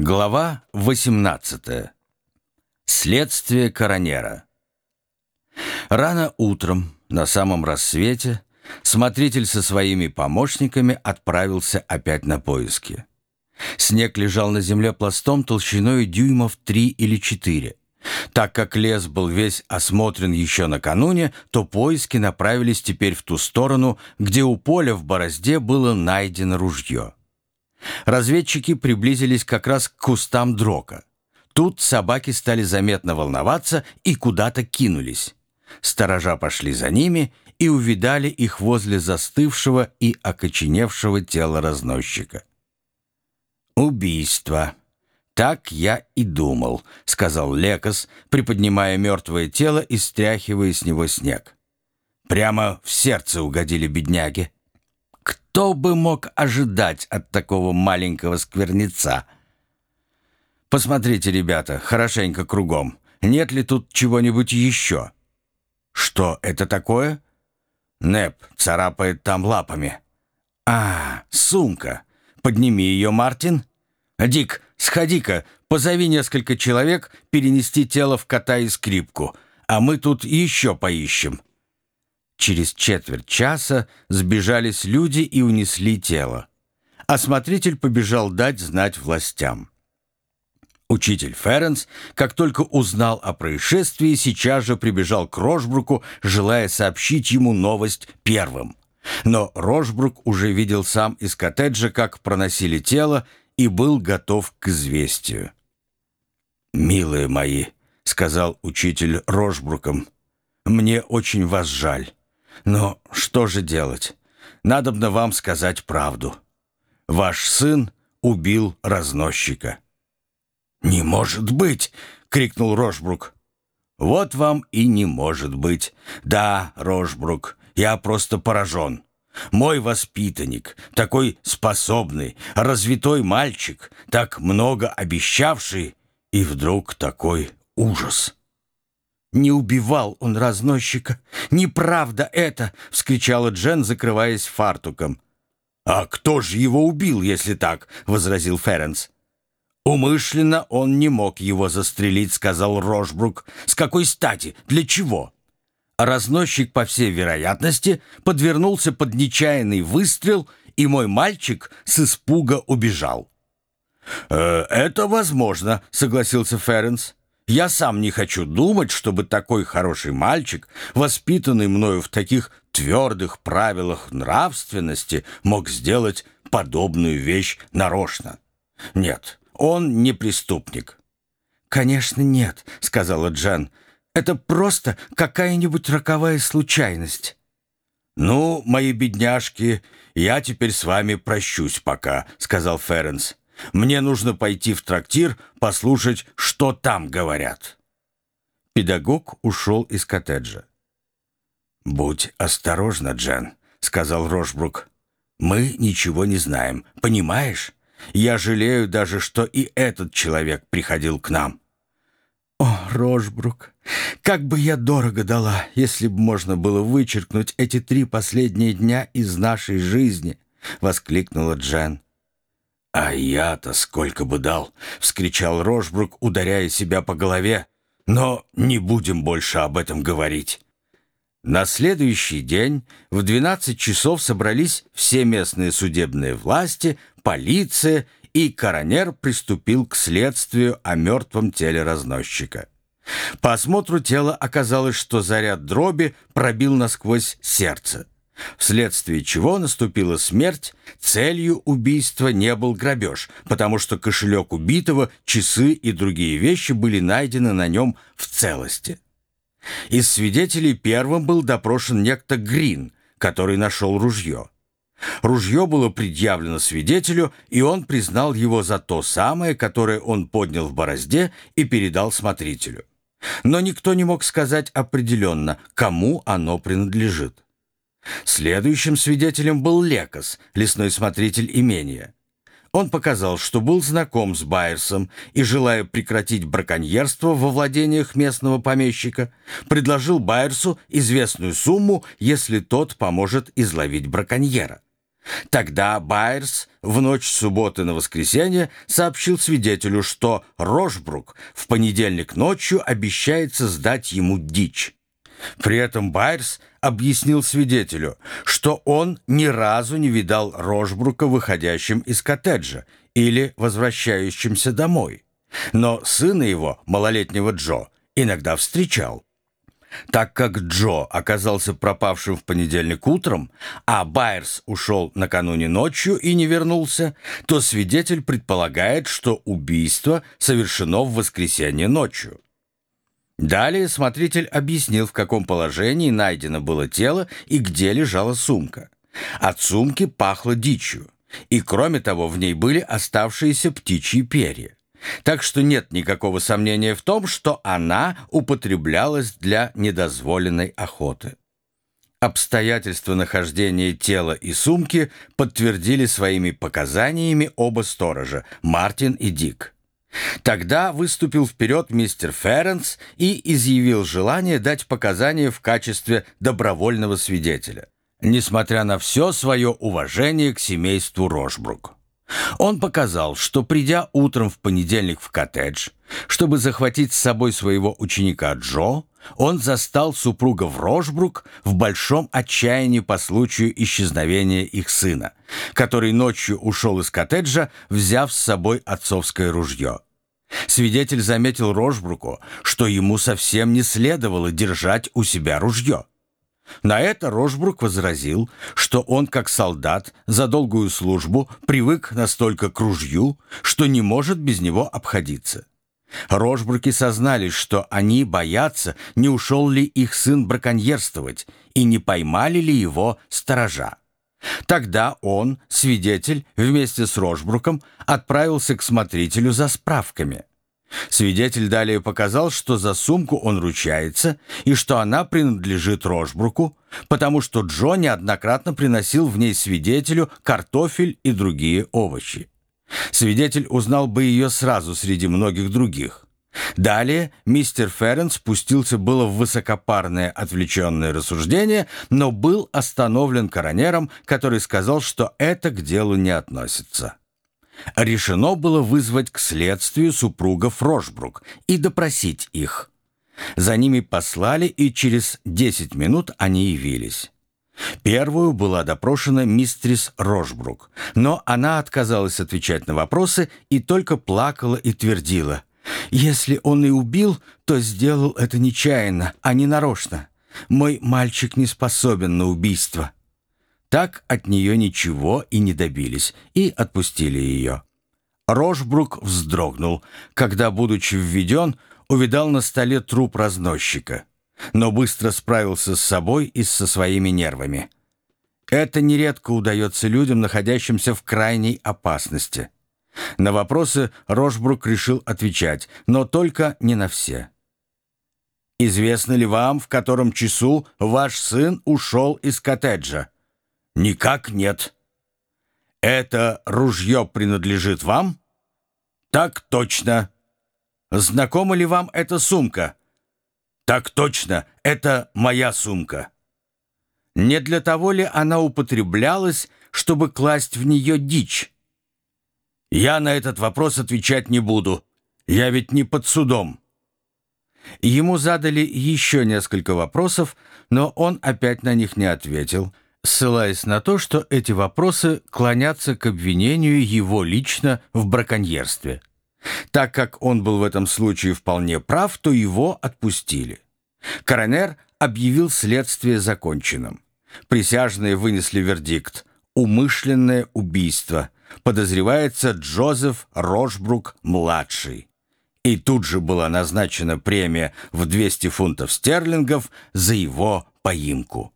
Глава 18. Следствие коронера. Рано утром, на самом рассвете, смотритель со своими помощниками отправился опять на поиски. Снег лежал на земле пластом толщиной дюймов три или четыре. Так как лес был весь осмотрен еще накануне, то поиски направились теперь в ту сторону, где у поля в борозде было найдено ружье. Разведчики приблизились как раз к кустам дрока. Тут собаки стали заметно волноваться и куда-то кинулись. Сторожа пошли за ними и увидали их возле застывшего и окоченевшего тела разносчика. «Убийство. Так я и думал», — сказал Лекос, приподнимая мертвое тело и стряхивая с него снег. «Прямо в сердце угодили бедняги». Кто бы мог ожидать от такого маленького сквернеца? Посмотрите, ребята, хорошенько кругом. Нет ли тут чего-нибудь еще? Что это такое? Неп царапает там лапами. А, сумка. Подними ее, Мартин. Дик, сходи-ка, позови несколько человек перенести тело в кота и скрипку, а мы тут еще поищем. Через четверть часа сбежались люди и унесли тело. Осмотритель побежал дать знать властям. Учитель Ференс, как только узнал о происшествии, сейчас же прибежал к Рожбруку, желая сообщить ему новость первым. Но Рожбрук уже видел сам из коттеджа, как проносили тело, и был готов к известию. «Милые мои», — сказал учитель Рожбруком, — «мне очень вас жаль. Но что же делать? Надобно вам сказать правду. Ваш сын убил разносчика». «Не может быть!» — крикнул Рожбрук. «Вот вам и не может быть. Да, Рожбрук, я просто поражен. Мой воспитанник, такой способный, развитой мальчик, так много обещавший, и вдруг такой ужас». «Не убивал он разносчика! Неправда это!» — вскричала Джен, закрываясь фартуком. «А кто же его убил, если так?» — возразил Ференс. «Умышленно он не мог его застрелить», — сказал Рожбрук. «С какой стати? Для чего?» Разносчик, по всей вероятности, подвернулся под нечаянный выстрел, и мой мальчик с испуга убежал. «Э, «Это возможно», — согласился Ференс. Я сам не хочу думать, чтобы такой хороший мальчик, воспитанный мною в таких твердых правилах нравственности, мог сделать подобную вещь нарочно. Нет, он не преступник». «Конечно, нет», — сказала Джан. «Это просто какая-нибудь роковая случайность». «Ну, мои бедняжки, я теперь с вами прощусь пока», — сказал Ференс. Мне нужно пойти в трактир, послушать, что там говорят». Педагог ушел из коттеджа. «Будь осторожна, Джен», — сказал Рошбрук. «Мы ничего не знаем, понимаешь? Я жалею даже, что и этот человек приходил к нам». «О, Рожбрук, как бы я дорого дала, если бы можно было вычеркнуть эти три последние дня из нашей жизни!» — воскликнула Джен. «А я-то сколько бы дал!» — вскричал Рожбрук, ударяя себя по голове. «Но не будем больше об этом говорить». На следующий день в 12 часов собрались все местные судебные власти, полиция, и коронер приступил к следствию о мертвом теле разносчика. По осмотру тела оказалось, что заряд дроби пробил насквозь сердце вследствие чего наступила смерть, целью убийства не был грабеж, потому что кошелек убитого, часы и другие вещи были найдены на нем в целости. Из свидетелей первым был допрошен некто Грин, который нашел ружье. Ружье было предъявлено свидетелю, и он признал его за то самое, которое он поднял в борозде и передал смотрителю. Но никто не мог сказать определенно, кому оно принадлежит. Следующим свидетелем был Лекос, лесной смотритель имения. Он показал, что был знаком с Байерсом и, желая прекратить браконьерство во владениях местного помещика, предложил Байерсу известную сумму, если тот поможет изловить браконьера. Тогда Байерс в ночь субботы на воскресенье сообщил свидетелю, что Рожбрук в понедельник ночью обещается сдать ему дичь. При этом Байерс объяснил свидетелю, что он ни разу не видал Рожбрука выходящим из коттеджа или возвращающимся домой. Но сына его, малолетнего Джо, иногда встречал. Так как Джо оказался пропавшим в понедельник утром, а Байерс ушел накануне ночью и не вернулся, то свидетель предполагает, что убийство совершено в воскресенье ночью. Далее смотритель объяснил, в каком положении найдено было тело и где лежала сумка. От сумки пахло дичью, и кроме того в ней были оставшиеся птичьи перья. Так что нет никакого сомнения в том, что она употреблялась для недозволенной охоты. Обстоятельства нахождения тела и сумки подтвердили своими показаниями оба сторожа, Мартин и Дик. Тогда выступил вперед мистер Ференс и изъявил желание дать показания в качестве добровольного свидетеля, несмотря на все свое уважение к семейству Рошбрук. Он показал, что придя утром в понедельник в коттедж, чтобы захватить с собой своего ученика Джо, он застал супруга в Рожбрук в большом отчаянии по случаю исчезновения их сына, который ночью ушел из коттеджа, взяв с собой отцовское ружье. Свидетель заметил Рожбруку, что ему совсем не следовало держать у себя ружье. На это Рожбрук возразил, что он, как солдат, за долгую службу привык настолько к ружью, что не может без него обходиться. Рожбруки сознались, что они боятся, не ушел ли их сын браконьерствовать и не поймали ли его сторожа. Тогда он, свидетель, вместе с Рожбруком отправился к смотрителю за справками. Свидетель далее показал, что за сумку он ручается и что она принадлежит Рожбруку, потому что Джо неоднократно приносил в ней свидетелю картофель и другие овощи. Свидетель узнал бы ее сразу среди многих других. Далее мистер Феррен спустился было в высокопарное отвлеченное рассуждение, но был остановлен коронером, который сказал, что это к делу не относится. Решено было вызвать к следствию супругов Рошбрук и допросить их. За ними послали, и через 10 минут они явились. Первую была допрошена мистрис Рошбрук, но она отказалась отвечать на вопросы и только плакала и твердила. «Если он и убил, то сделал это нечаянно, а не нарочно. Мой мальчик не способен на убийство». Так от нее ничего и не добились, и отпустили ее. Рожбрук вздрогнул, когда, будучи введен, увидал на столе труп разносчика, но быстро справился с собой и со своими нервами. Это нередко удается людям, находящимся в крайней опасности. На вопросы Рожбрук решил отвечать, но только не на все. «Известно ли вам, в котором часу ваш сын ушел из коттеджа?» «Никак нет». «Это ружье принадлежит вам?» «Так точно». «Знакома ли вам эта сумка?» «Так точно, это моя сумка». «Не для того ли она употреблялась, чтобы класть в нее дичь?» «Я на этот вопрос отвечать не буду. Я ведь не под судом». Ему задали еще несколько вопросов, но он опять на них не ответил – ссылаясь на то, что эти вопросы клонятся к обвинению его лично в браконьерстве. Так как он был в этом случае вполне прав, то его отпустили. Коронер объявил следствие законченным. Присяжные вынесли вердикт «Умышленное убийство». Подозревается Джозеф Рошбрук-младший. И тут же была назначена премия в 200 фунтов стерлингов за его поимку.